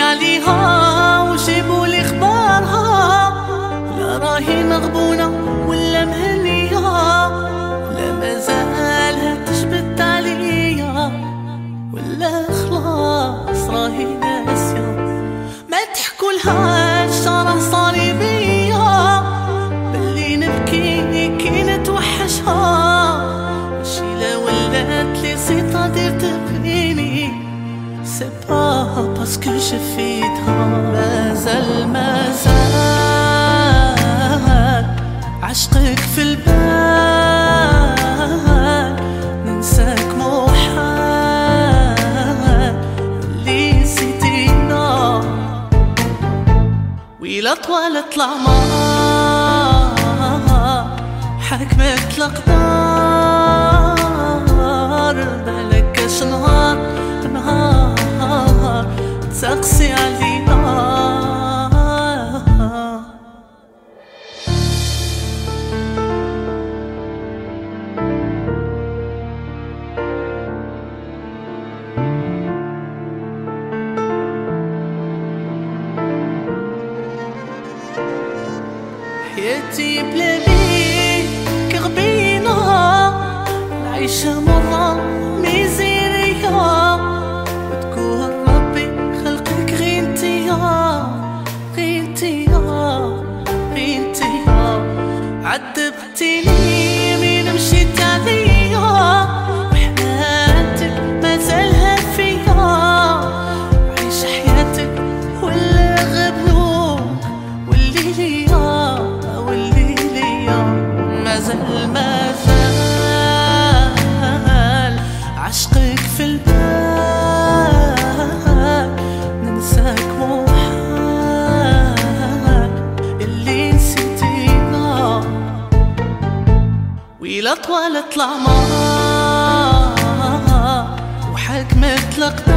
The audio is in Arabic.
عليها وجيبوا لي اخبارها لا راهي مغبونة c'est pas parce que شفيتها مازال مازال عشقك في البال ننساك مو حال اللي نسيتينا ويلا طوالت العمار حكمت الأقدار بالك تقسي علينا. حياتي بلا بيك غبينا. العيشة مرة عذبتيني من مشيت عليا وحياتك ما زالها فيا عيش حياتك ولا غبنوك واللي ليا واللي ليا مازال مازال عشقك في البال إلى طوال معاه وحكمت لقدام